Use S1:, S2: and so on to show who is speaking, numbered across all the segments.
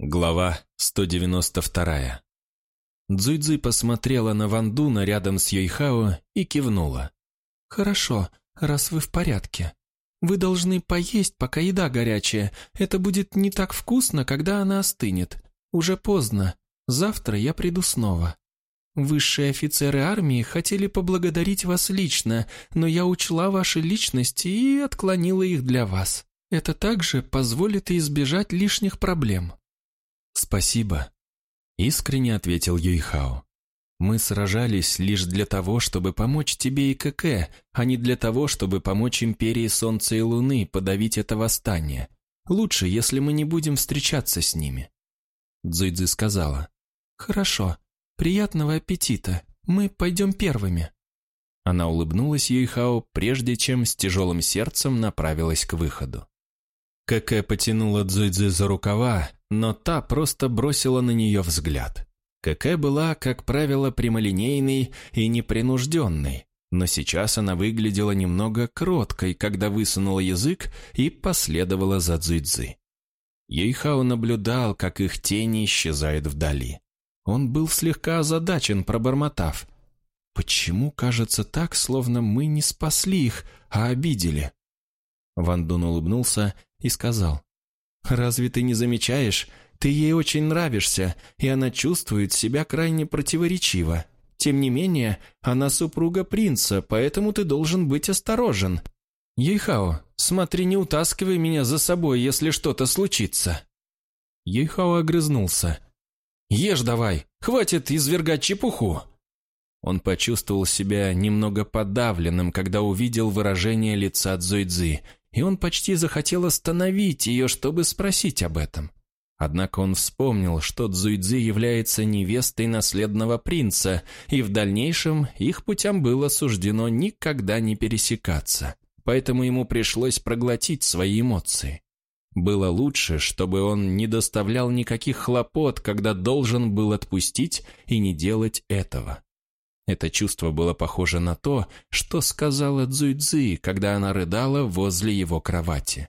S1: Глава 192. Цзуйцзы посмотрела на Вандуна рядом с Йойхао и кивнула.
S2: «Хорошо, раз вы в порядке. Вы должны поесть, пока еда горячая. Это будет не так вкусно, когда она остынет. Уже поздно. Завтра я приду снова. Высшие офицеры армии хотели поблагодарить вас лично, но я учла ваши личности и отклонила их для вас. Это также позволит избежать лишних проблем».
S1: «Спасибо», — искренне ответил Юйхао. «Мы сражались лишь для того, чтобы помочь тебе и КК, а не для того, чтобы помочь Империи Солнца и Луны подавить это восстание. Лучше, если мы не будем встречаться с ними». Цзуйцзы сказала.
S2: «Хорошо. Приятного аппетита. Мы пойдем первыми».
S1: Она улыбнулась Юйхао, прежде чем с тяжелым сердцем направилась к выходу. Кэкэ потянула Цзуйцзы за рукава, но та просто бросила на нее взгляд. Кэкэ была, как правило, прямолинейной и непринужденной, но сейчас она выглядела немного кроткой, когда высунула язык и последовала за Цзуйцзы. Ейхао наблюдал, как их тени исчезают вдали. Он был слегка озадачен, пробормотав. «Почему кажется так, словно мы не спасли их, а обидели?» Ван Дун улыбнулся и сказал. «Разве ты не замечаешь? Ты ей очень нравишься, и она чувствует себя крайне противоречиво. Тем не менее, она супруга принца, поэтому ты должен быть осторожен. Ейхао, смотри, не утаскивай меня за собой, если что-то случится». Ейхао огрызнулся. «Ешь давай, хватит извергать чепуху!» Он почувствовал себя немного подавленным, когда увидел выражение лица Цзуйцзы, и он почти захотел остановить ее, чтобы спросить об этом. Однако он вспомнил, что Цзуйцзы является невестой наследного принца, и в дальнейшем их путям было суждено никогда не пересекаться. Поэтому ему пришлось проглотить свои эмоции. Было лучше, чтобы он не доставлял никаких хлопот, когда должен был отпустить и не делать этого. Это чувство было похоже на то, что сказала Цзуйцзы, когда она рыдала возле его кровати.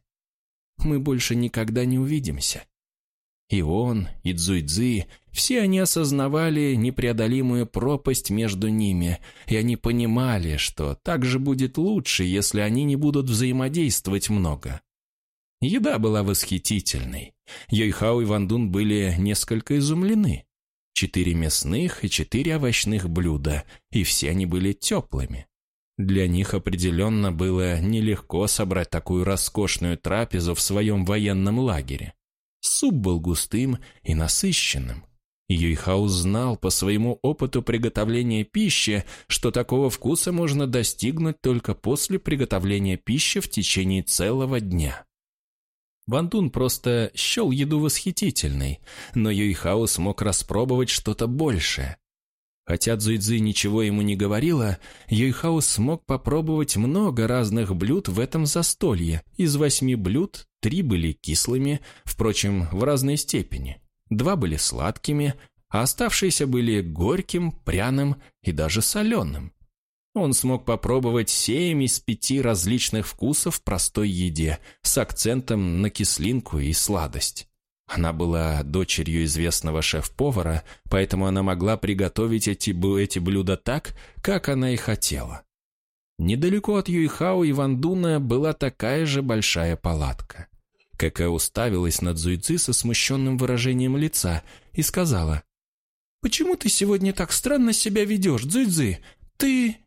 S1: «Мы больше никогда не увидимся». И он, и Цзуйцзы, все они осознавали непреодолимую пропасть между ними, и они понимали, что так же будет лучше, если они не будут взаимодействовать много. Еда была восхитительной. Йойхао и Вандун были несколько изумлены четыре мясных и четыре овощных блюда, и все они были теплыми. Для них определенно было нелегко собрать такую роскошную трапезу в своем военном лагере. Суп был густым и насыщенным. Юйхаус знал по своему опыту приготовления пищи, что такого вкуса можно достигнуть только после приготовления пищи в течение целого дня. Ван просто счел еду восхитительной, но Юйхао смог распробовать что-то большее. Хотя Цзуйцзы ничего ему не говорила, Юйхао смог попробовать много разных блюд в этом застолье. Из восьми блюд три были кислыми, впрочем, в разной степени. Два были сладкими, а оставшиеся были горьким, пряным и даже соленым. Он смог попробовать семь из пяти различных вкусов в простой еде с акцентом на кислинку и сладость. Она была дочерью известного шеф-повара, поэтому она могла приготовить эти, эти блюда так, как она и хотела. Недалеко от Юйхао и Вандуна была такая же большая палатка. Кэкэ уставилась на Цзуйцзы со смущенным выражением лица и сказала, «Почему ты сегодня так странно себя ведешь, Цзуйцзы? Ты...»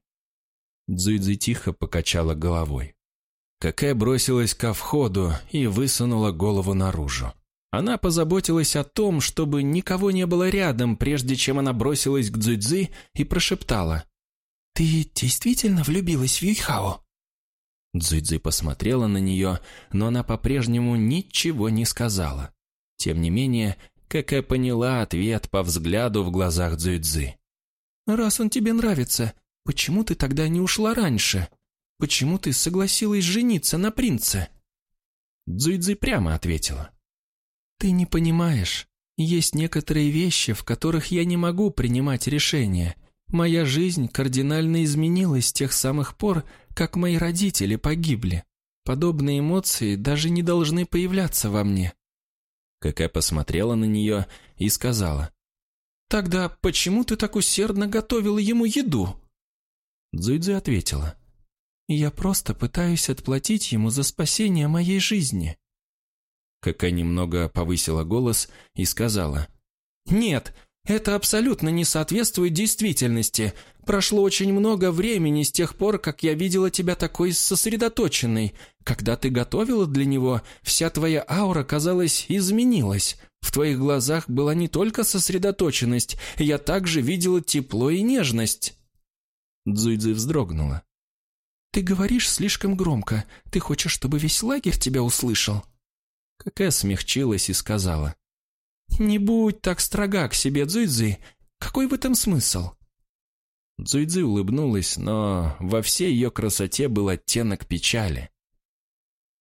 S1: Дзуйдзи тихо покачала головой. Какая бросилась ко входу и высунула голову наружу. Она позаботилась о том, чтобы никого не было рядом, прежде чем она бросилась к Дзуйдзи и прошептала. «Ты действительно влюбилась в Юйхао?» Дзуйдзи посмотрела на нее, но она по-прежнему ничего не сказала. Тем не менее, Кэкэ поняла ответ по взгляду в глазах Дзуйдзи. «Раз он тебе нравится, Почему ты тогда не ушла раньше? Почему ты согласилась жениться на принце?» Цзуйцзы прямо ответила. «Ты не понимаешь. Есть некоторые вещи, в которых я не могу принимать решения. Моя жизнь кардинально изменилась с тех самых пор, как мои родители погибли. Подобные эмоции даже не должны появляться во мне». Какая посмотрела на нее и сказала.
S2: «Тогда почему ты так усердно готовила ему еду?»
S1: Дзуйдзи ответила.
S2: «Я просто пытаюсь отплатить ему за спасение моей жизни».
S1: Какая немного повысила голос и сказала.
S2: «Нет, это абсолютно не соответствует действительности. Прошло очень много времени с тех пор, как я видела тебя такой сосредоточенной. Когда ты готовила для него, вся твоя аура, казалось, изменилась. В твоих глазах была не только сосредоточенность, я также видела тепло и нежность».
S1: Дзуйдзи вздрогнула.
S2: «Ты говоришь слишком громко. Ты хочешь, чтобы весь лагерь тебя услышал?»
S1: Какая смягчилась и сказала.
S2: «Не будь так строга к себе, Дзуйдзи. Какой в этом смысл?»
S1: Дзуйдзи улыбнулась, но во всей ее красоте был оттенок печали.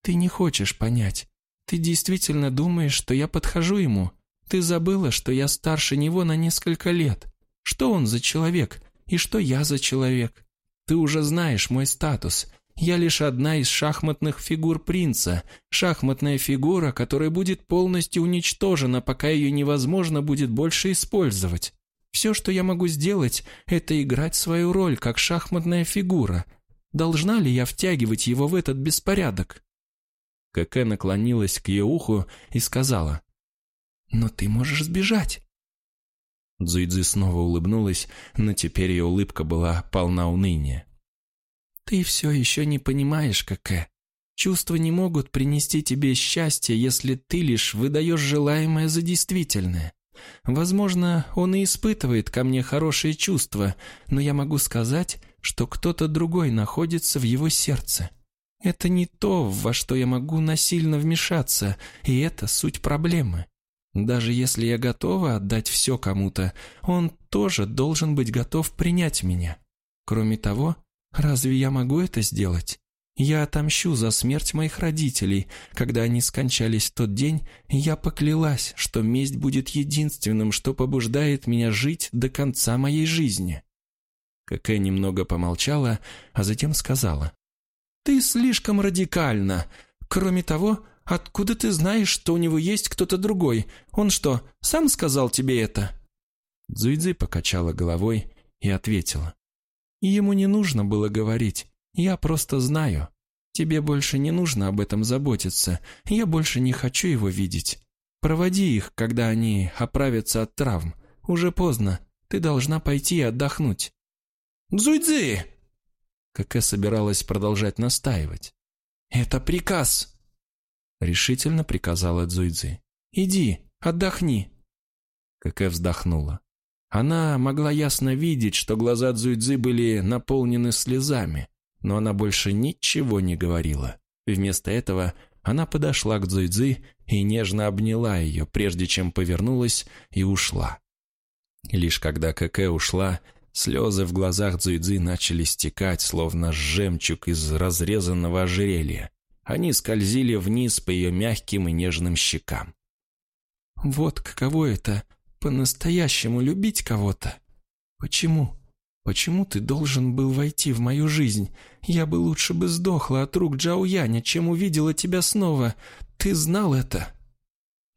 S2: «Ты не хочешь понять. Ты действительно думаешь, что я подхожу ему? Ты забыла, что я старше него на несколько лет. Что он за человек и что я за человек? Ты уже знаешь мой статус. Я лишь одна из шахматных фигур принца, шахматная фигура, которая будет полностью уничтожена, пока ее невозможно будет больше использовать. Все, что я могу сделать, это играть свою роль, как шахматная фигура. Должна ли я втягивать его в этот беспорядок?»
S1: Кэкэ наклонилась к ее уху и сказала,
S2: «Но ты можешь сбежать».
S1: Дзуйдзи снова улыбнулась, но теперь ее улыбка была полна уныния.
S2: «Ты все еще не понимаешь, Какэ. Чувства не могут принести тебе счастье, если ты лишь выдаешь желаемое за действительное. Возможно, он и испытывает ко мне хорошие чувства, но я могу сказать, что кто-то другой находится в его сердце. Это не то, во что я могу насильно вмешаться, и это суть проблемы. Даже если я готова отдать все кому-то, он тоже должен быть готов принять меня. Кроме того, Разве я могу это сделать? Я отомщу за смерть моих родителей. Когда они скончались в тот день, я поклялась, что месть будет единственным, что побуждает меня жить до конца моей жизни».
S1: Какая немного помолчала, а затем сказала.
S2: «Ты слишком радикальна. Кроме того, откуда ты знаешь, что у него есть кто-то другой? Он что, сам сказал тебе это?»
S1: Цзуйцзы покачала головой и ответила.
S2: Ему не нужно было говорить. Я просто знаю. Тебе больше не нужно об этом заботиться. Я больше не хочу его видеть. Проводи их, когда они оправятся от травм. Уже поздно. Ты должна пойти и отдохнуть. «Дзуйцзы!»
S1: Какэ собиралась продолжать настаивать.
S2: «Это приказ!»
S1: Решительно приказала Дзуйцзы.
S2: «Иди, отдохни!»
S1: Какэ вздохнула. Она могла ясно видеть, что глаза Цзуйцзы были наполнены слезами, но она больше ничего не говорила. Вместо этого она подошла к Цзуйцзы и нежно обняла ее, прежде чем повернулась и ушла. Лишь когда Кэкэ ушла, слезы в глазах Цзуйцзы начали стекать, словно жемчуг из разрезанного ожерелья. Они скользили вниз по ее мягким и нежным щекам.
S2: «Вот каково это по-настоящему любить кого-то? Почему? Почему ты должен был войти в мою жизнь? Я бы лучше бы сдохла от рук Джао Яня, чем увидела тебя снова. Ты знал это?»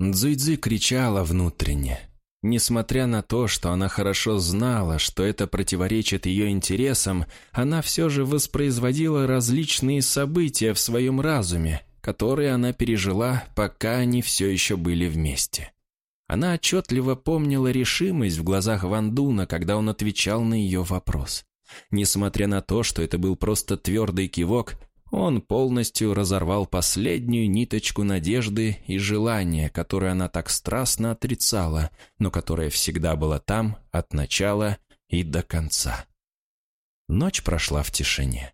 S1: Цзуйцзы кричала внутренне. Несмотря на то, что она хорошо знала, что это противоречит ее интересам, она все же воспроизводила различные события в своем разуме, которые она пережила, пока они все еще были вместе. Она отчетливо помнила решимость в глазах Вандуна, когда он отвечал на ее вопрос. Несмотря на то, что это был просто твердый кивок, он полностью разорвал последнюю ниточку надежды и желания, которую она так страстно отрицала, но которая всегда была там от начала и до конца. Ночь прошла в тишине.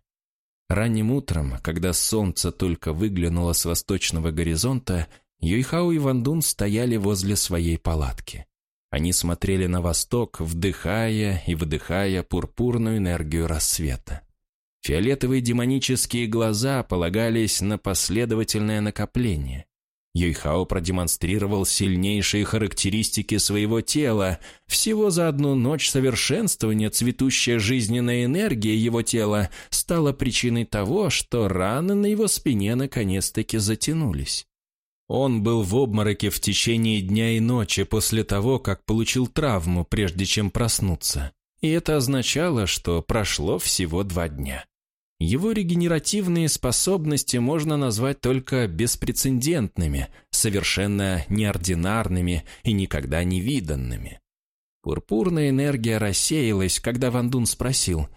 S1: Ранним утром, когда солнце только выглянуло с восточного горизонта, Юйхао и Вандун стояли возле своей палатки. Они смотрели на восток, вдыхая и выдыхая пурпурную энергию рассвета. Фиолетовые демонические глаза полагались на последовательное накопление. Юйхао продемонстрировал сильнейшие характеристики своего тела. Всего за одну ночь совершенствования цветущая жизненная энергия его тела стала причиной того, что раны на его спине наконец-таки затянулись. Он был в обмороке в течение дня и ночи после того, как получил травму, прежде чем проснуться. И это означало, что прошло всего два дня. Его регенеративные способности можно назвать только беспрецедентными, совершенно неординарными и никогда не виданными. Пурпурная энергия рассеялась, когда Ван Дун спросил.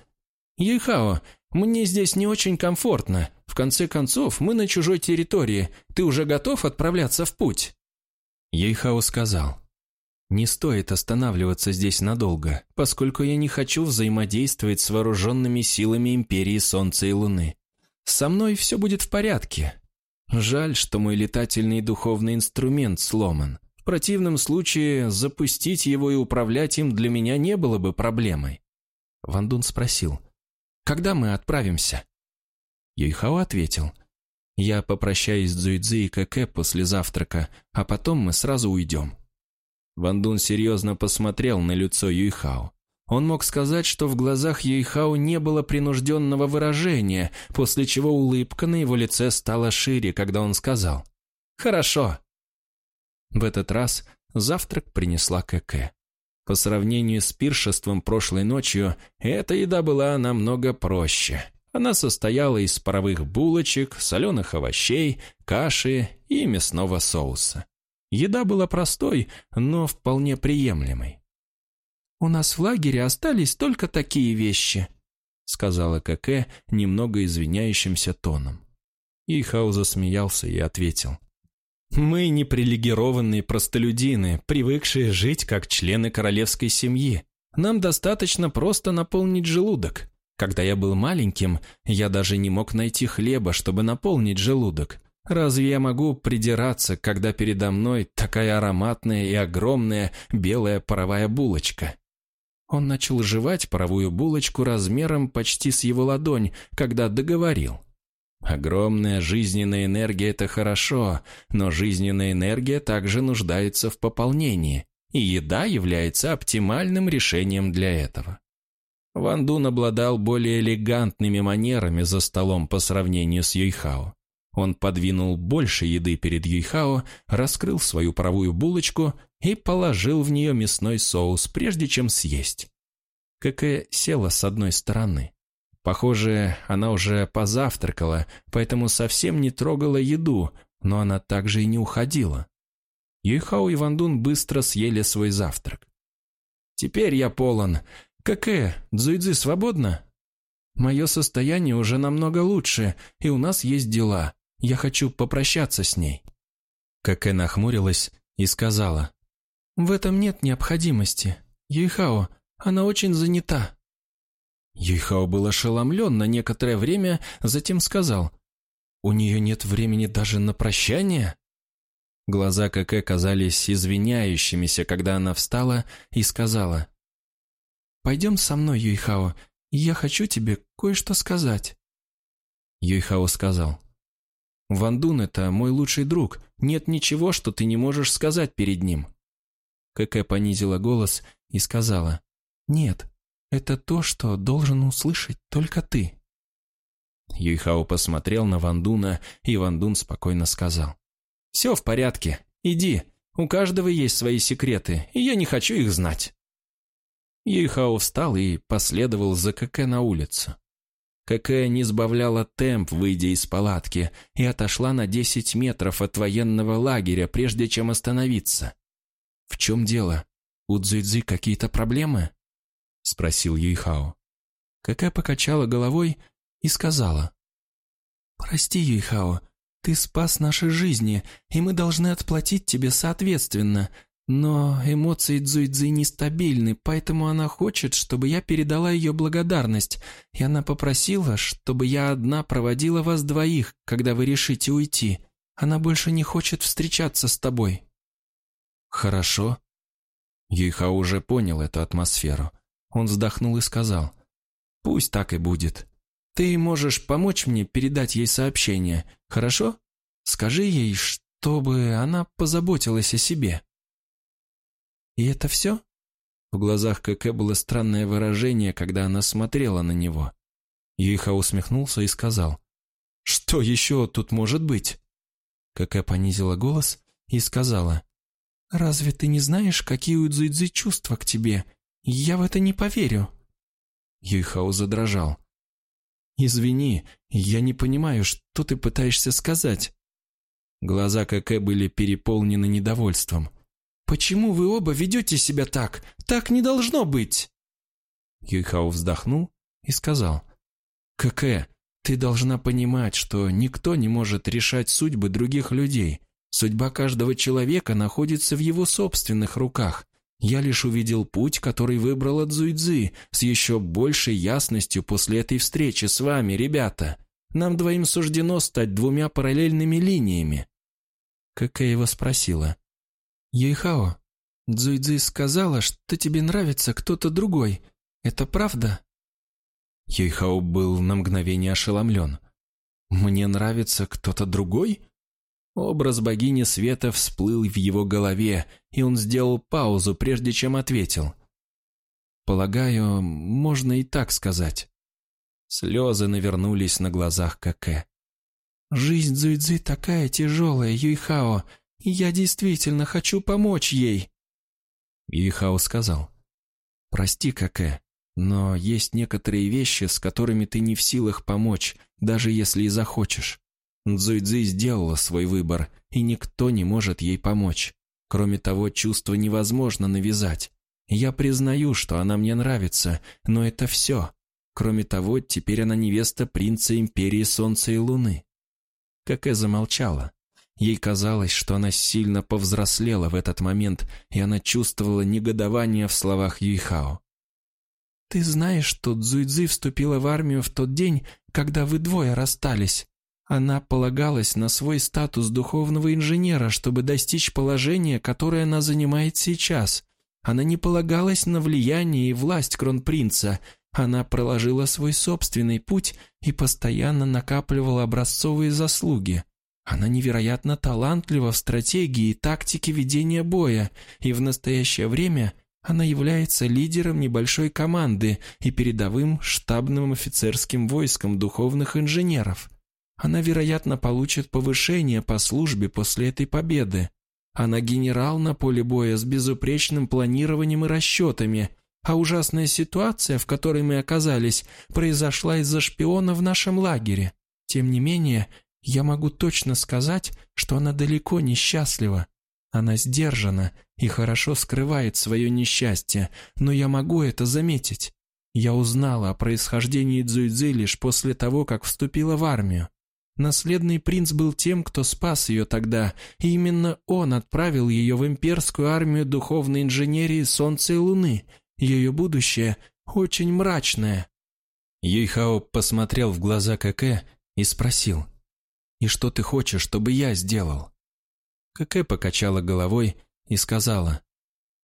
S1: «Юйхао, мне здесь не очень комфортно. В конце концов, мы на чужой территории. Ты уже готов отправляться в путь?»
S2: Ейхао сказал, «Не стоит останавливаться здесь надолго, поскольку я не хочу взаимодействовать с вооруженными силами Империи Солнца и Луны. Со мной все будет в порядке. Жаль, что мой летательный духовный инструмент сломан. В противном случае запустить его и управлять им для меня не было бы проблемой». Вандун спросил, «Когда мы отправимся?» Юйхао ответил. «Я попрощаюсь с Цзуйцзи и Кэкэ после завтрака, а потом мы сразу уйдем». Ван Дун серьезно посмотрел на лицо Юйхао. Он мог сказать, что в глазах Юйхао не было принужденного выражения, после чего улыбка на его лице стала шире, когда он сказал «Хорошо». В этот раз завтрак принесла Кэкэ. По сравнению с пиршеством прошлой ночью, эта еда была намного проще. Она состояла из паровых булочек, соленых овощей, каши и мясного соуса. Еда была простой, но вполне приемлемой. «У нас в лагере остались только такие вещи», сказала Каке немного извиняющимся тоном. Ихау засмеялся и ответил. «Мы неприлегированные простолюдины, привыкшие жить как члены королевской семьи. Нам достаточно просто наполнить желудок. Когда я был маленьким, я даже не мог найти хлеба, чтобы наполнить желудок. Разве я могу придираться, когда передо мной такая ароматная и огромная белая паровая булочка? Он начал жевать паровую булочку размером почти с его ладонь, когда договорил. Огромная жизненная энергия – это хорошо, но жизненная энергия также нуждается в пополнении, и еда является оптимальным решением для этого. Ван Дун обладал более элегантными манерами за столом по сравнению с Юйхао. Он подвинул больше еды перед Юйхао, раскрыл свою правую булочку и положил в нее мясной соус, прежде чем съесть. Кэкэ села с одной стороны. Похоже, она уже позавтракала, поэтому совсем не трогала еду, но она также и не уходила. Юйхао и Ван Дун быстро съели свой завтрак. «Теперь я полон. «Какэ, Цзуйцзы свободна?» «Мое состояние уже намного лучше, и у нас есть дела. Я хочу попрощаться с ней». Какэ нахмурилась и сказала. «В этом нет необходимости. Юйхао, она очень занята». Юйхао был ошеломлен на некоторое время, затем сказал. «У нее нет времени даже на прощание?» Глаза Какэ казались извиняющимися, когда она встала и сказала. «Пойдем со мной, Юйхао, я хочу тебе кое-что сказать». Юйхао сказал, «Ван Дун — это мой лучший друг, нет ничего, что ты не можешь сказать перед ним». Кэкэ понизила голос и сказала, «Нет, это то, что должен услышать только ты». Юйхао посмотрел на Ван Дуна, и Ван Дун спокойно сказал, «Все в порядке, иди, у каждого есть свои секреты, и я не хочу их знать». Юйхао встал и последовал за Кэкэ на улицу. Кэкэ не сбавляла темп, выйдя из палатки, и отошла на 10 метров от военного лагеря, прежде чем остановиться. «В чем дело? У Цзуйцзы какие-то проблемы?» — спросил Юйхао. Кэкэ покачала головой и сказала. «Прости, Юйхао, ты спас наши жизни, и мы должны отплатить тебе соответственно, но эмоции Цзуйцзы нестабильны, поэтому она хочет, чтобы я передала ее благодарность, и она попросила, чтобы я одна проводила вас двоих, когда вы решите уйти. Она больше не хочет встречаться с тобой». «Хорошо». Юйха уже понял эту атмосферу. Он вздохнул и сказал, «Пусть так и будет. Ты можешь помочь мне передать ей сообщение, хорошо? Скажи ей, чтобы она позаботилась о себе». «И это все?» В глазах КК было странное выражение, когда она смотрела на него. Юйха усмехнулся и сказал, «Что еще тут может быть?» Какая понизила голос и сказала, «Разве ты не знаешь, какие у Цзуйцзы чувства к тебе? Я в это не поверю». Юйхао задрожал. «Извини, я не понимаю, что ты пытаешься сказать». Глаза Кэкэ были переполнены недовольством. «Почему вы оба ведете себя так? Так не должно быть!» Юйхао вздохнул и сказал. «Кэкэ, ты должна понимать, что никто не может решать судьбы других людей. Судьба каждого человека находится в его собственных руках. Я лишь увидел путь, который выбрала Цзуйцзы, с еще большей ясностью после этой встречи с вами, ребята. Нам двоим суждено стать двумя параллельными линиями». Какая спросила. «Юйхао, Цзуйцзы сказала, что тебе нравится кто-то другой. Это правда?» Юйхао был на мгновение ошеломлен. «Мне нравится кто-то другой?» Образ богини света всплыл в его голове, и он сделал паузу, прежде чем ответил. «Полагаю, можно и так сказать». Слезы навернулись на глазах Какэ. «Жизнь Цзуйцзы такая тяжелая, Юйхао, я действительно хочу помочь ей». Юйхао сказал. «Прости, Какэ, но есть некоторые вещи, с которыми ты не в силах помочь, даже если и захочешь. Цзуйцзы сделала свой выбор, и никто не может ей помочь. Кроме того, чувство невозможно навязать. Я признаю, что она мне нравится, но это все. Кроме того, теперь она невеста принца Империи Солнца и Луны. Какэ замолчала. Ей казалось, что она сильно повзрослела в этот момент, и она чувствовала негодование в словах Юйхао. «Ты знаешь, что Цзуйцзы вступила в армию в тот день, когда вы двое расстались?» Она полагалась на свой статус духовного инженера, чтобы достичь положения, которое она занимает сейчас. Она не полагалась на влияние и власть кронпринца. Она проложила свой собственный путь и постоянно накапливала образцовые заслуги. Она невероятно талантлива в стратегии и тактике ведения боя, и в настоящее время она является лидером небольшой команды и передовым штабным офицерским войском духовных инженеров. Она, вероятно, получит повышение по службе после этой победы. Она генерал на поле боя с безупречным планированием и расчетами, а ужасная ситуация, в которой мы оказались, произошла из-за шпиона в нашем лагере. Тем не менее, я могу точно сказать, что она далеко не счастлива. Она сдержана и хорошо скрывает свое несчастье, но я могу это заметить. Я узнала о происхождении Цзуйцзы лишь после того, как вступила в армию. Наследный принц был тем, кто спас ее тогда, и именно он отправил ее в имперскую армию духовной инженерии Солнца и Луны. Ее будущее очень мрачное. Юйхао посмотрел в глаза Кэкэ и спросил, «И что ты хочешь, чтобы я сделал?» Кэкэ покачала головой и сказала,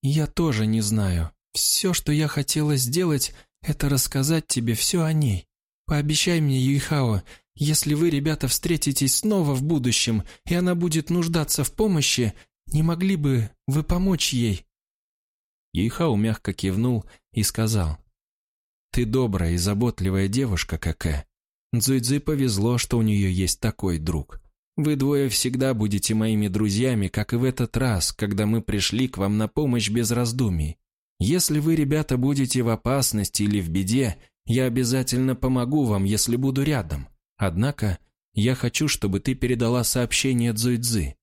S2: «Я тоже не знаю. Все, что я хотела сделать, это рассказать тебе все о ней. Пообещай мне, Юйхао, если вы, ребята, встретитесь снова в будущем, и она будет нуждаться в помощи, не могли бы вы помочь ей?» Юйхао мягко кивнул и сказал, «Ты добрая и заботливая девушка, Какэ. Цзуйцзы повезло, что у нее есть такой друг. Вы двое всегда будете моими друзьями, как и в этот раз, когда мы пришли к вам на помощь без раздумий. Если вы, ребята, будете в опасности или в беде, я обязательно помогу вам, если буду рядом. Однако я хочу, чтобы ты передала сообщение Цзуйцзы.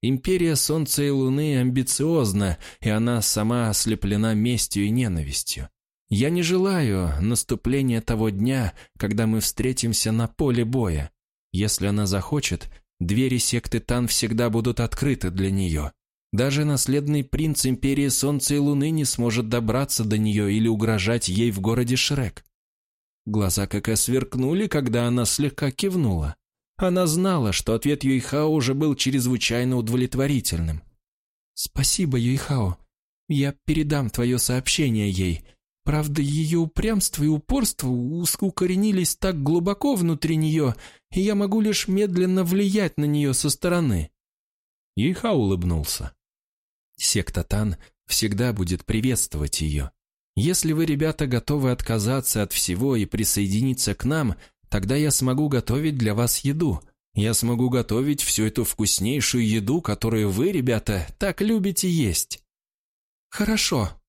S2: Империя Солнца и Луны амбициозна, и она сама ослеплена местью и ненавистью. Я не желаю наступления того дня, когда мы встретимся на поле боя. Если она захочет, двери секты Тан всегда будут открыты для нее. Даже наследный принц Империи Солнца и Луны не сможет добраться до нее или угрожать ей в городе Шрек. Глаза Какэ сверкнули, когда она слегка кивнула. Она знала, что ответ Юйхао уже был чрезвычайно удовлетворительным. «Спасибо, Юйхао. Я передам твое сообщение ей. Правда, ее упрямство и упорство укоренились так глубоко внутри нее, и я могу лишь медленно влиять на нее со стороны». Юйхао улыбнулся. Секта Тан всегда будет приветствовать ее. Если вы, ребята, готовы отказаться от всего и присоединиться к нам, тогда я смогу готовить для вас еду.
S1: Я смогу готовить всю эту вкуснейшую еду, которую вы, ребята, так любите есть».
S2: «Хорошо».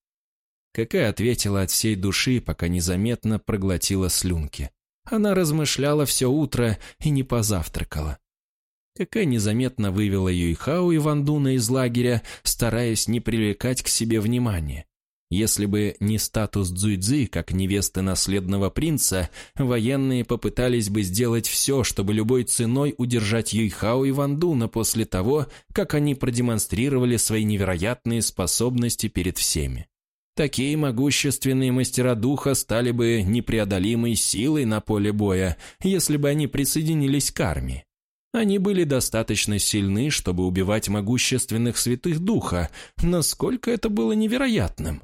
S1: Какая ответила от всей души, пока незаметно проглотила слюнки. Она размышляла все утро и не позавтракала. Какая незаметно вывела Юйхао и Вандуна из лагеря, стараясь не привлекать к себе внимания. Если бы не статус Цзуйцзы как невесты наследного принца, военные попытались бы сделать все, чтобы любой ценой удержать Юйхао и Вандуна после того, как они продемонстрировали свои невероятные способности перед всеми. Такие могущественные мастера духа стали бы непреодолимой силой на поле боя, если бы они присоединились к армии. Они были достаточно сильны, чтобы убивать могущественных святых духа, насколько это было невероятным.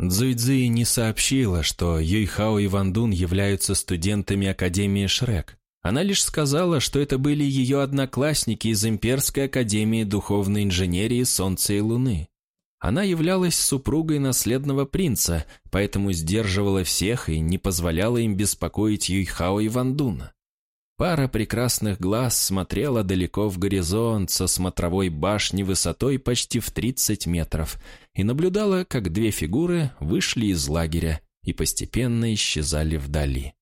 S1: Цзуйцзи не сообщила, что Юйхао и Вандун являются студентами Академии Шрек. Она лишь сказала, что это были ее одноклассники из Имперской Академии Духовной Инженерии Солнца и Луны. Она являлась супругой наследного принца, поэтому сдерживала всех и не позволяла им беспокоить Юйхао и Вандуна. Пара прекрасных глаз смотрела далеко в горизонт со смотровой башни высотой почти в 30 метров и наблюдала, как две фигуры вышли из лагеря и постепенно исчезали вдали.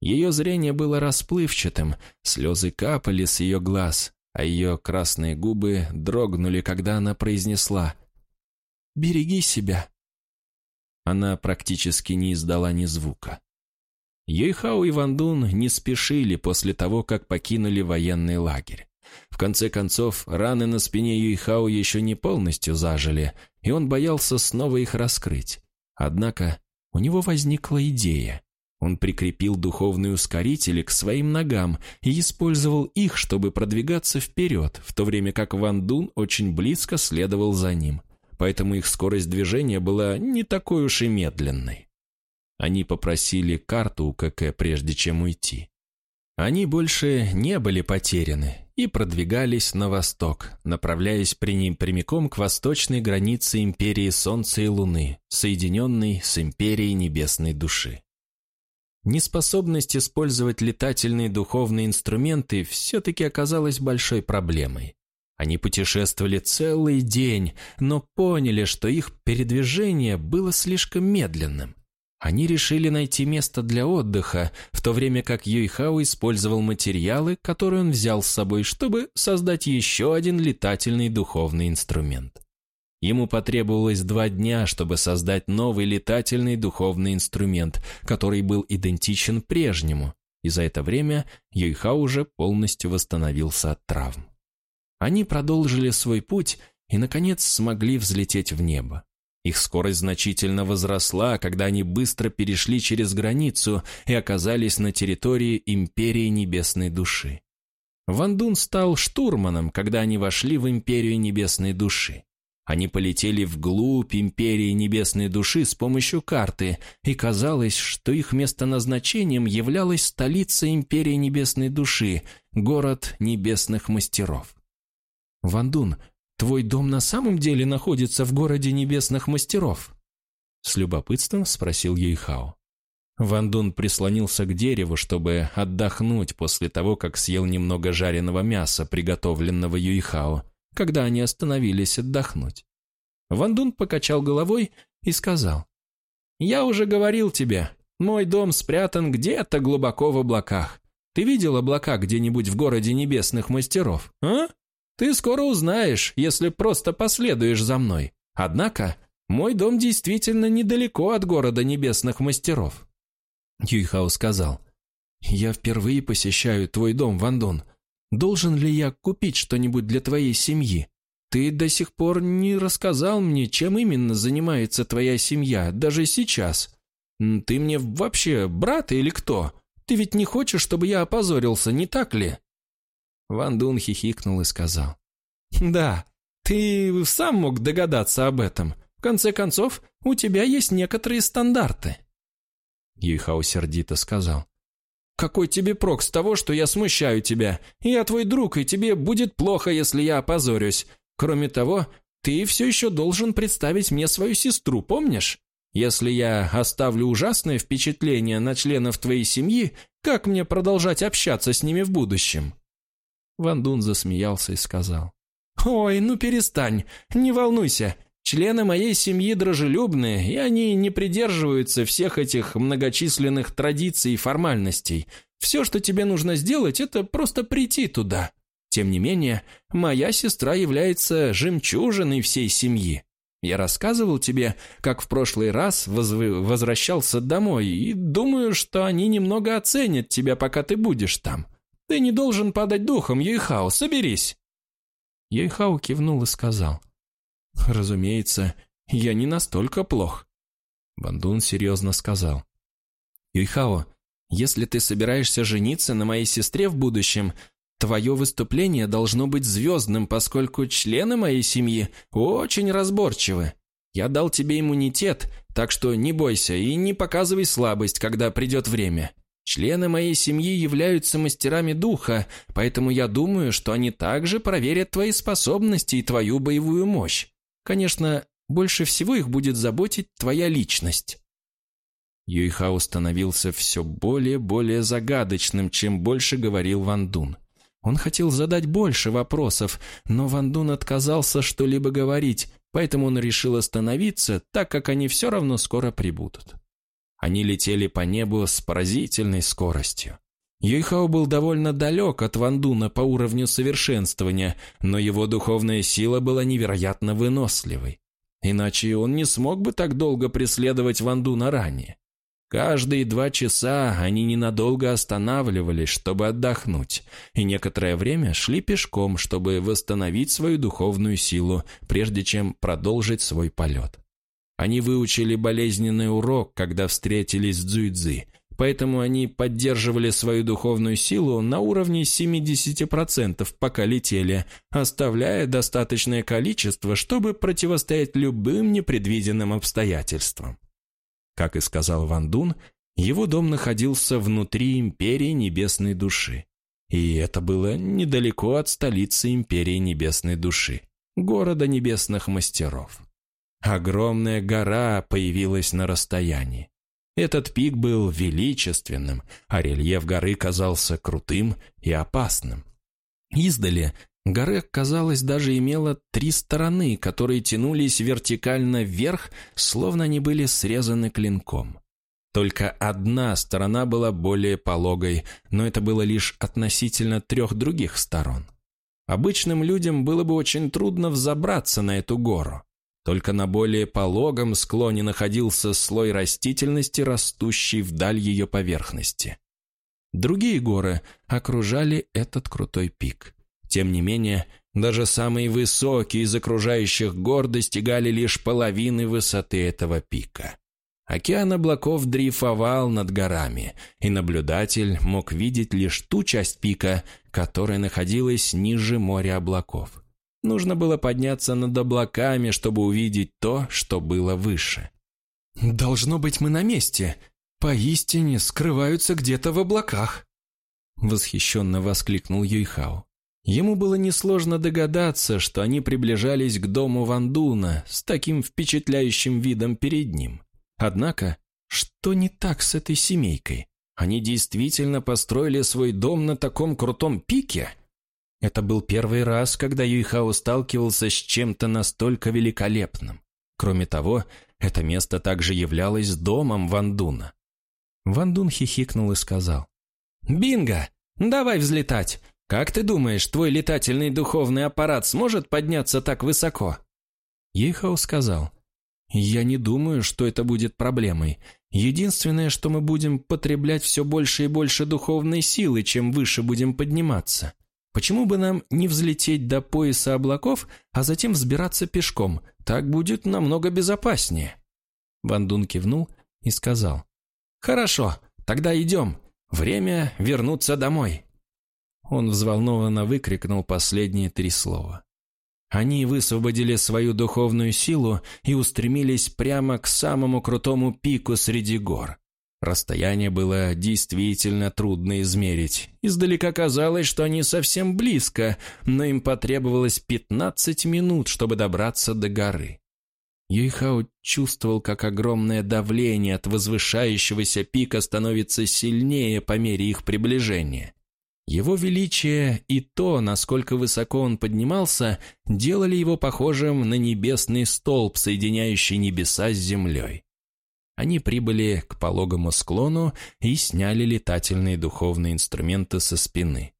S1: Ее зрение было расплывчатым, слезы капали с ее глаз, а ее красные губы дрогнули, когда она произнесла «Береги себя». Она практически не издала ни звука. Юйхао и Вандун не спешили после того, как покинули военный лагерь. В конце концов, раны на спине Юйхао еще не полностью зажили, и он боялся снова их раскрыть. Однако у него возникла идея. Он прикрепил духовные ускорители к своим ногам и использовал их, чтобы продвигаться вперед, в то время как Ван Дун очень близко следовал за ним. Поэтому их скорость движения была не такой уж и медленной. Они попросили карту у КК, прежде чем уйти. Они больше не были потеряны и продвигались на восток, направляясь при ним прямиком к восточной границе Империи Солнца и Луны, соединенной с Империей Небесной Души. Неспособность использовать летательные духовные инструменты все-таки оказалась большой проблемой. Они путешествовали целый день, но поняли, что их передвижение было слишком медленным. Они решили найти место для отдыха, в то время как Юйхао использовал материалы, которые он взял с собой, чтобы создать еще один летательный духовный инструмент. Ему потребовалось два дня, чтобы создать новый летательный духовный инструмент, который был идентичен прежнему, и за это время Юйхао уже полностью восстановился от травм. Они продолжили свой путь и, наконец, смогли взлететь в небо. Их скорость значительно возросла, когда они быстро перешли через границу и оказались на территории Империи Небесной Души. Ван Дун стал штурманом, когда они вошли в Империю Небесной Души. Они полетели вглубь Империи Небесной Души с помощью карты, и казалось, что их местоназначением являлась столица Империи Небесной Души, город небесных мастеров. «Ван Дун, Твой дом на самом деле находится в городе небесных мастеров?» С любопытством спросил Юйхао. Ван Дун прислонился к дереву, чтобы отдохнуть после того, как съел немного жареного мяса, приготовленного Юйхао, когда они остановились отдохнуть. Ван Дун покачал головой и сказал, «Я уже говорил тебе, мой дом спрятан где-то глубоко в облаках. Ты видел облака где-нибудь в городе небесных мастеров, а?» Ты скоро узнаешь, если просто последуешь за мной. Однако, мой дом действительно недалеко от города небесных мастеров». Юйхао сказал, «Я впервые посещаю твой дом, Вандон. Должен ли я купить что-нибудь для твоей семьи? Ты до сих пор не рассказал мне, чем именно занимается твоя семья, даже сейчас. Ты мне вообще брат или кто? Ты ведь не хочешь, чтобы я опозорился, не так ли?» Ван Дун хихикнул и сказал. «Да, ты сам мог догадаться об этом. В конце концов, у тебя есть некоторые стандарты». Юйхао сердито сказал. «Какой тебе прок с того, что я смущаю тебя? Я твой друг, и тебе будет плохо, если я опозорюсь. Кроме того, ты все еще должен представить мне свою сестру, помнишь? Если я оставлю ужасное впечатление на членов твоей семьи, как мне продолжать общаться с ними в будущем?» Ван Дун засмеялся и сказал.
S2: «Ой, ну перестань, не волнуйся. Члены моей семьи дружелюбные, и они не придерживаются всех этих многочисленных традиций и формальностей. Все, что тебе нужно сделать, это просто прийти туда. Тем не менее, моя сестра является жемчужиной всей семьи. Я рассказывал тебе, как в прошлый раз возвращался домой, и думаю, что они немного оценят тебя, пока ты будешь там. Ты не должен падать духом, Юйхао, соберись!»
S1: Юйхао кивнул и сказал. «Разумеется, я не настолько плох». Бандун серьезно сказал. «Юйхао, если ты собираешься жениться на моей сестре в будущем, твое выступление должно быть звездным, поскольку члены моей семьи очень разборчивы. Я дал тебе иммунитет, так что не бойся и не показывай слабость, когда придет время. Члены моей семьи являются мастерами духа, поэтому я думаю, что они также проверят твои способности и твою боевую мощь. Конечно, больше всего их будет заботить твоя личность». Юйхао становился все более-более загадочным, чем больше говорил Ван Дун. Он хотел задать больше вопросов, но Ван Дун отказался что-либо говорить, поэтому он решил остановиться, так как они все равно скоро прибудут. Они летели по небу с поразительной скоростью. Юйхао был довольно далек от Вандуна по уровню совершенствования, но его духовная сила была невероятно выносливой. Иначе он не смог бы так долго преследовать Вандуна ранее. Каждые два часа они ненадолго останавливались, чтобы отдохнуть, и некоторое время шли пешком, чтобы восстановить свою духовную силу, прежде чем продолжить свой полет. Они выучили болезненный урок, когда встретились с Цзуйцзы, поэтому они поддерживали свою духовную силу на уровне 70%, пока летели, оставляя достаточное количество, чтобы противостоять любым непредвиденным обстоятельствам. Как и сказал Ван Дун, его дом находился внутри Империи Небесной Души. И это было недалеко от столицы Империи Небесной Души, города Небесных Мастеров. Огромная гора появилась на расстоянии. Этот пик был величественным, а рельеф горы казался крутым и опасным. Издали гора, казалось, даже имела три стороны, которые тянулись вертикально вверх, словно они были срезаны клинком. Только одна сторона была более пологой, но это было лишь относительно трех других сторон. Обычным людям было бы очень трудно взобраться на эту гору. Только на более пологом склоне находился слой растительности, растущий вдаль ее поверхности. Другие горы окружали этот крутой пик. Тем не менее, даже самые высокие из окружающих гор достигали лишь половины высоты этого пика. Океан облаков дрейфовал над горами, и наблюдатель мог видеть лишь ту часть пика, которая находилась ниже моря облаков. Нужно было подняться над облаками, чтобы увидеть то, что было выше.
S2: «Должно быть, мы на месте. Поистине скрываются где-то в облаках», — восхищенно воскликнул Юйхао.
S1: Ему было несложно догадаться, что они приближались к дому Вандуна с таким впечатляющим видом перед ним. Однако, что не так с этой семейкой? Они действительно построили свой дом на таком крутом пике? Это был первый раз, когда Юйхао сталкивался с чем-то настолько великолепным. Кроме того, это место также являлось домом Вандуна. Вандун хихикнул и сказал.
S2: «Бинго! Давай взлетать! Как ты думаешь, твой летательный духовный аппарат сможет подняться так высоко?»
S1: Юйхао сказал. «Я не думаю, что это будет проблемой. Единственное, что мы будем потреблять все больше и больше духовной силы, чем выше будем подниматься. Почему бы нам не взлететь до пояса облаков, а затем взбираться пешком? Так будет намного безопаснее». Ван Дун кивнул и сказал.
S2: «Хорошо, тогда идем. Время вернуться домой».
S1: Он взволнованно выкрикнул последние три слова. Они высвободили свою духовную силу и устремились прямо к самому крутому пику среди гор. Расстояние было действительно трудно измерить. Издалека казалось, что они совсем близко, но им потребовалось 15 минут, чтобы добраться до горы. Юйхао чувствовал, как огромное давление от возвышающегося пика становится сильнее по мере их приближения. Его величие и то, насколько высоко он поднимался, делали его похожим на небесный столб, соединяющий небеса с землей. Они прибыли к пологому склону и сняли летательные духовные инструменты со спины.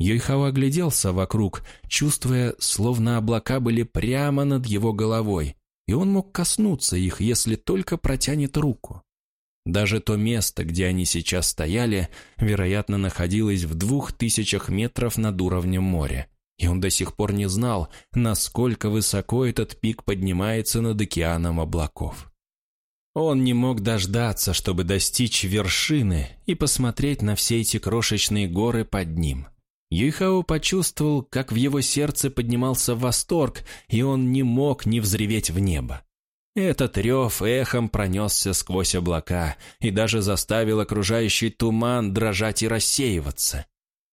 S1: Йойхао огляделся вокруг, чувствуя, словно облака были прямо над его головой, и он мог коснуться их, если только протянет руку. Даже то место, где они сейчас стояли, вероятно, находилось в двух тысячах метров над уровнем моря, и он до сих пор не знал, насколько высоко этот пик поднимается над океаном облаков. Он не мог дождаться, чтобы достичь вершины и посмотреть на все эти крошечные горы под ним. Юйхао почувствовал, как в его сердце поднимался восторг, и он не мог не взреветь в небо. Этот рев эхом пронесся сквозь облака и даже заставил окружающий туман дрожать и рассеиваться.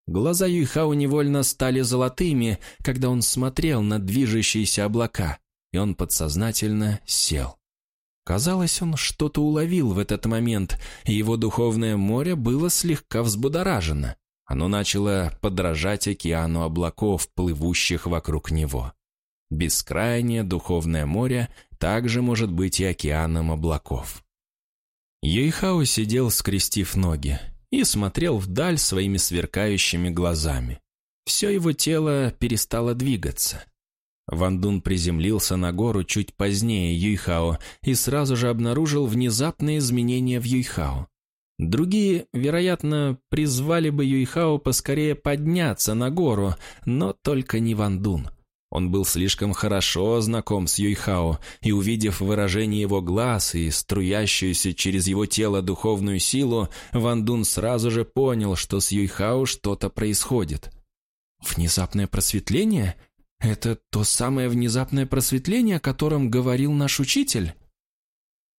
S1: Глаза Юйхао невольно стали золотыми, когда он смотрел на движущиеся облака, и он подсознательно сел. Казалось, он что-то уловил в этот момент, и его духовное море было слегка взбудоражено. Оно начало подражать океану облаков, плывущих вокруг него. Бескрайнее духовное море также может быть и океаном облаков. Ейхао сидел, скрестив ноги, и смотрел вдаль своими сверкающими глазами. Все его тело перестало двигаться. Ван Дун приземлился на гору чуть позднее Юйхао и сразу же обнаружил внезапные изменения в Юйхао. Другие, вероятно, призвали бы Юйхао поскорее подняться на гору, но только не Ван Дун. Он был слишком хорошо знаком с Юйхао, и, увидев выражение его глаз и струящуюся через его тело духовную силу, Ван Дун сразу же понял, что с Юйхао что-то происходит. «Внезапное просветление? Это то самое внезапное просветление, о котором говорил наш учитель?»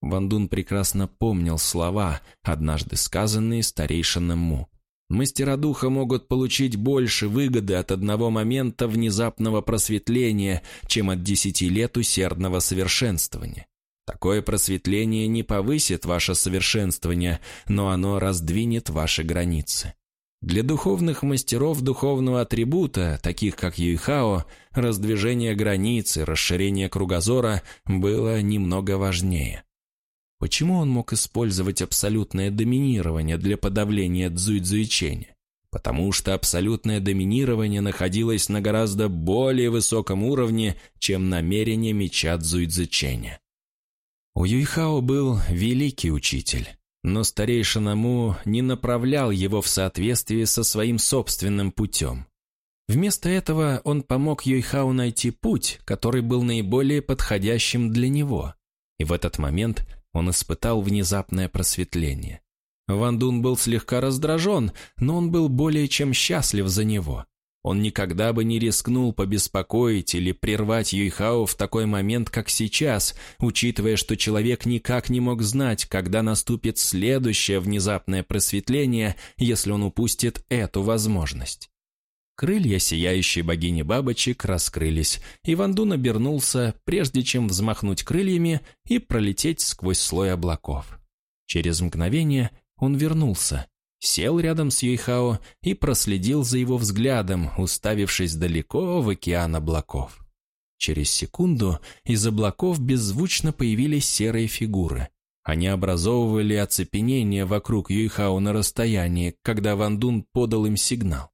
S1: Вандун прекрасно помнил слова, однажды сказанные старейшинам Му. Мастера духа могут получить больше выгоды от одного момента внезапного просветления, чем от десяти лет усердного совершенствования. Такое просветление не повысит ваше совершенствование, но оно раздвинет ваши границы. Для духовных мастеров духовного атрибута, таких как Юйхао, раздвижение границы, расширение кругозора было немного важнее. Почему он мог использовать абсолютное доминирование для подавления Цзуйцзуйченя? Потому что абсолютное доминирование находилось на гораздо более высоком уровне, чем намерение меча Цзуйцзиченя. У Юйхао был великий учитель, но старейшина Му не направлял его в соответствии со своим собственным путем. Вместо этого он помог Юйхао найти путь, который был наиболее подходящим для него. И в этот момент – он испытал внезапное просветление. Ван Дун был слегка раздражен, но он был более чем счастлив за него. Он никогда бы не рискнул побеспокоить или прервать Юйхао в такой момент, как сейчас, учитывая, что человек никак не мог знать, когда наступит следующее внезапное просветление, если он упустит эту возможность. Крылья сияющей богини бабочек раскрылись, и Вандун обернулся, прежде чем взмахнуть крыльями и пролететь сквозь слой облаков. Через мгновение он вернулся, сел рядом с Юйхао и проследил за его взглядом, уставившись далеко в океан облаков. Через секунду из облаков беззвучно появились серые фигуры. Они образовывали оцепенение вокруг Юйхао на расстоянии, когда Вандун подал им сигнал.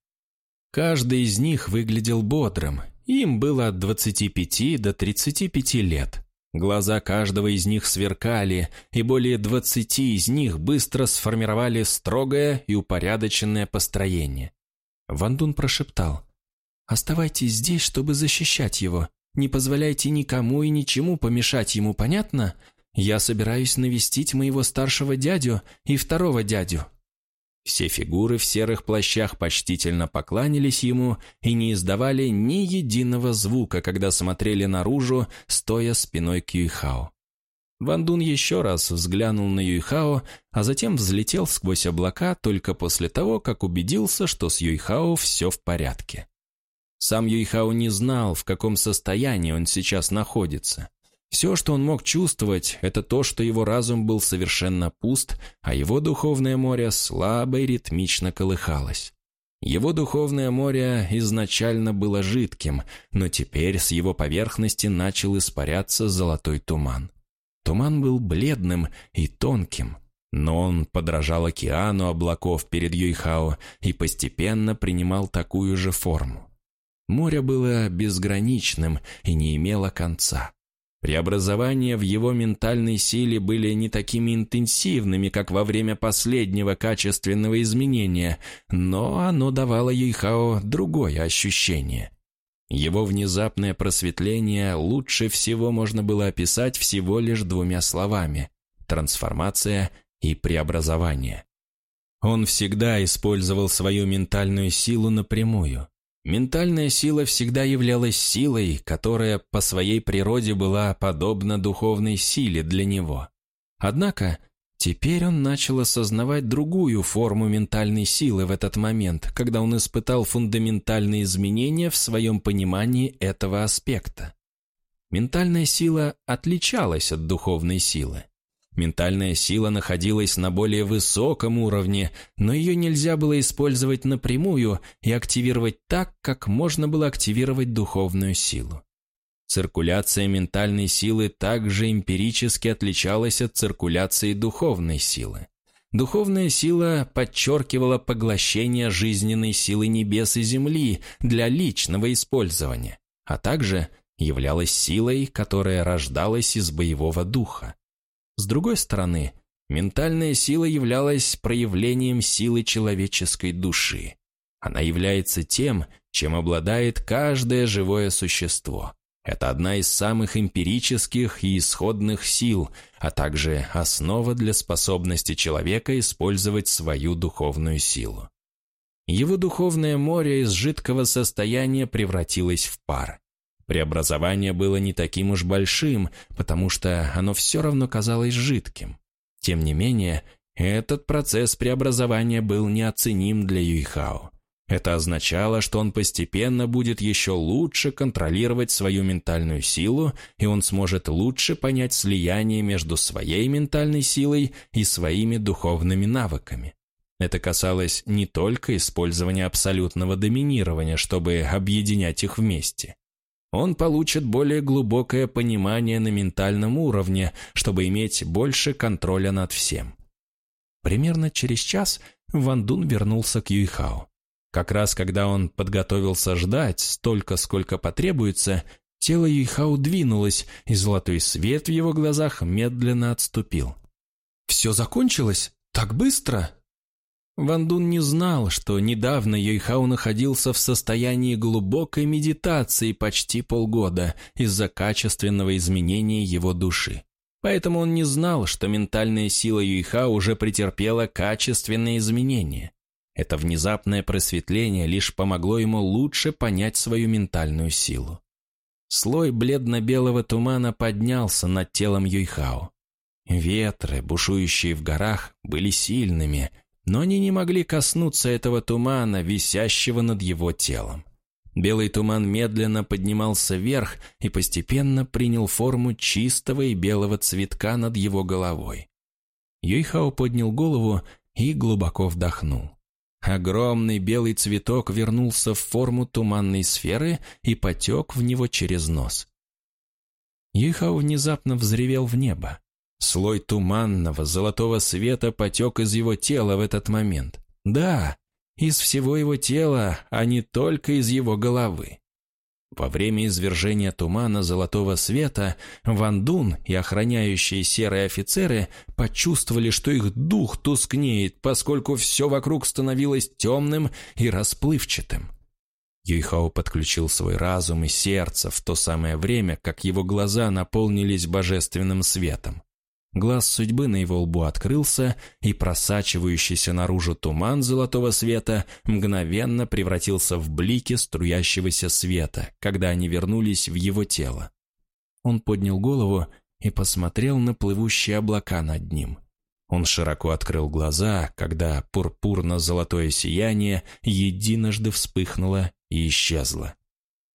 S1: Каждый из них выглядел бодрым. Им было от 25 до 35 лет. Глаза каждого из них сверкали, и более 20 из них быстро сформировали строгое и упорядоченное построение. Вандун прошептал. «Оставайтесь здесь, чтобы защищать его. Не позволяйте никому и ничему помешать ему, понятно? Я собираюсь навестить моего старшего дядю и второго дядю, все фигуры в серых плащах почтительно покланялись ему и не издавали ни единого звука, когда смотрели наружу, стоя спиной к Юйхао. Ван Дун еще раз взглянул на Юйхао, а затем взлетел сквозь облака только после того, как убедился, что с Юйхао все в порядке. Сам Юйхао не знал, в каком состоянии он сейчас находится. Все, что он мог чувствовать, это то, что его разум был совершенно пуст, а его духовное море слабо и ритмично колыхалось. Его духовное море изначально было жидким, но теперь с его поверхности начал испаряться золотой туман. Туман был бледным и тонким, но он подражал океану облаков перед Юйхао и постепенно принимал такую же форму. Море было безграничным и не имело конца. Преобразования в его ментальной силе были не такими интенсивными, как во время последнего качественного изменения, но оно давало Юйхао другое ощущение. Его внезапное просветление лучше всего можно было описать всего лишь двумя словами – трансформация и преобразование. Он всегда использовал свою ментальную силу напрямую – Ментальная сила всегда являлась силой, которая по своей природе была подобна духовной силе для него. Однако теперь он начал осознавать другую форму ментальной силы в этот момент, когда он испытал фундаментальные изменения в своем понимании этого аспекта. Ментальная сила отличалась от духовной силы. Ментальная сила находилась на более высоком уровне, но ее нельзя было использовать напрямую и активировать так, как можно было активировать духовную силу. Циркуляция ментальной силы также эмпирически отличалась от циркуляции духовной силы. Духовная сила подчеркивала поглощение жизненной силы небес и земли для личного использования, а также являлась силой, которая рождалась из боевого духа. С другой стороны, ментальная сила являлась проявлением силы человеческой души. Она является тем, чем обладает каждое живое существо. Это одна из самых эмпирических и исходных сил, а также основа для способности человека использовать свою духовную силу. Его духовное море из жидкого состояния превратилось в пар. Преобразование было не таким уж большим, потому что оно все равно казалось жидким. Тем не менее, этот процесс преобразования был неоценим для Юйхао. Это означало, что он постепенно будет еще лучше контролировать свою ментальную силу, и он сможет лучше понять слияние между своей ментальной силой и своими духовными навыками. Это касалось не только использования абсолютного доминирования, чтобы объединять их вместе он получит более глубокое понимание на ментальном уровне, чтобы иметь больше контроля над всем. Примерно через час Ван Дун вернулся к Юйхао. Как раз когда он подготовился ждать столько, сколько потребуется, тело Юйхао двинулось, и золотой свет в его глазах медленно отступил. «Все закончилось? Так быстро?» Ван Дун не знал, что недавно Йойхау находился в состоянии глубокой медитации почти полгода из-за качественного изменения его души. Поэтому он не знал, что ментальная сила Юйха уже претерпела качественные изменения. Это внезапное просветление лишь помогло ему лучше понять свою ментальную силу. Слой бледно-белого тумана поднялся над телом Юйхао. Ветры, бушующие в горах, были сильными – но они не могли коснуться этого тумана, висящего над его телом. Белый туман медленно поднимался вверх и постепенно принял форму чистого и белого цветка над его головой. Юйхао поднял голову и глубоко вдохнул. Огромный белый цветок вернулся в форму туманной сферы и потек в него через нос. Юйхао внезапно взревел в небо. Слой туманного золотого света потек из его тела в этот момент. Да, из всего его тела, а не только из его головы. Во время извержения тумана золотого света Ван Дун и охраняющие серые офицеры почувствовали, что их дух тускнеет, поскольку все вокруг становилось темным и расплывчатым. Юйхао подключил свой разум и сердце в то самое время, как его глаза наполнились божественным светом. Глаз судьбы на его лбу открылся, и просачивающийся наружу туман золотого света мгновенно превратился в блики струящегося света, когда они вернулись в его тело. Он поднял голову и посмотрел на плывущие облака над ним. Он широко открыл глаза, когда пурпурно-золотое сияние единожды вспыхнуло и исчезло.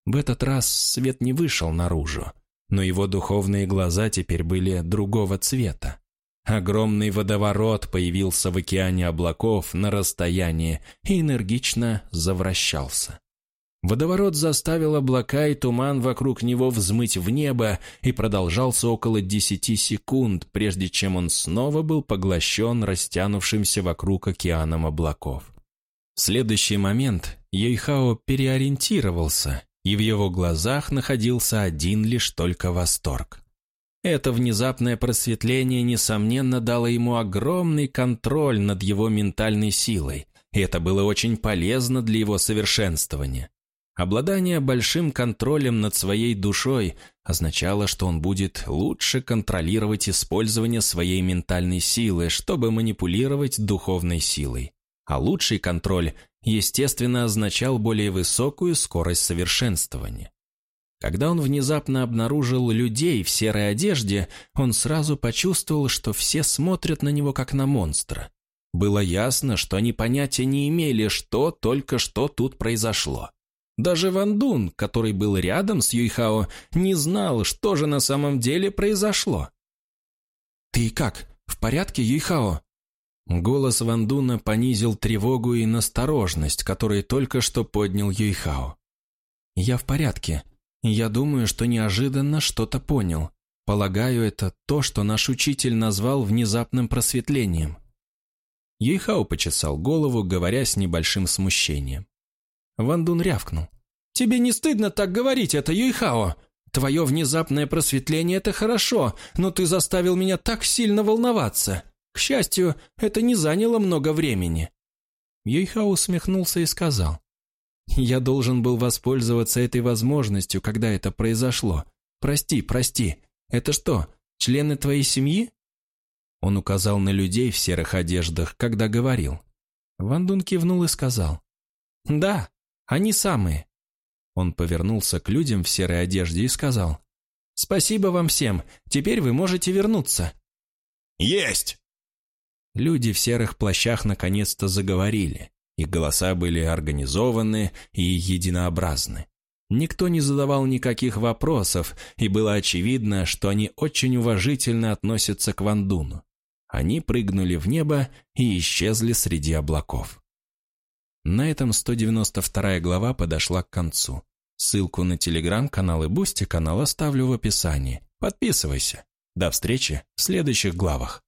S1: В этот раз свет не вышел наружу, но его духовные глаза теперь были другого цвета. Огромный водоворот появился в океане облаков на расстоянии и энергично завращался. Водоворот заставил облака и туман вокруг него взмыть в небо и продолжался около десяти секунд, прежде чем он снова был поглощен растянувшимся вокруг океаном облаков. В следующий момент Йейхао переориентировался, и в его глазах находился один лишь только восторг. Это внезапное просветление, несомненно, дало ему огромный контроль над его ментальной силой, и это было очень полезно для его совершенствования. Обладание большим контролем над своей душой означало, что он будет лучше контролировать использование своей ментальной силы, чтобы манипулировать духовной силой. А лучший контроль, естественно, означал более высокую скорость совершенствования. Когда он внезапно обнаружил людей в серой одежде, он сразу почувствовал, что все смотрят на него как на монстра. Было ясно, что они понятия не имели, что только что тут произошло. Даже Ван Дун, который был рядом с Юйхао, не знал, что же на самом деле произошло.
S2: «Ты как, в порядке, Юйхао?»
S1: Голос Ван Дуна понизил тревогу и настороженность, которые только что поднял Юйхао.
S2: «Я в порядке. Я думаю, что неожиданно что-то понял. Полагаю, это то, что наш учитель назвал внезапным просветлением».
S1: Юйхао почесал голову, говоря с небольшим смущением.
S2: Ван Дун рявкнул. «Тебе не стыдно так говорить это, Юйхао? Твое внезапное просветление – это хорошо, но ты заставил меня так сильно волноваться. К счастью, это не заняло много времени».
S1: Юйхао усмехнулся и сказал.
S2: «Я должен был воспользоваться этой возможностью, когда это произошло. Прости, прости. Это что, члены твоей семьи?»
S1: Он указал на людей в серых одеждах, когда говорил.
S2: Ван Дун кивнул и сказал. «Да, они самые». Он повернулся к людям в серой одежде и сказал. «Спасибо вам всем. Теперь вы можете вернуться».
S3: «Есть!»
S1: Люди в серых плащах наконец-то заговорили. Их голоса были организованы и единообразны. Никто не задавал никаких вопросов, и было очевидно, что они очень уважительно относятся к Вандуну. Они прыгнули в небо и исчезли среди облаков. На этом 192 глава подошла к концу. Ссылку на телеграм-канал и Boosty канал оставлю в описании. Подписывайся. До встречи в следующих главах.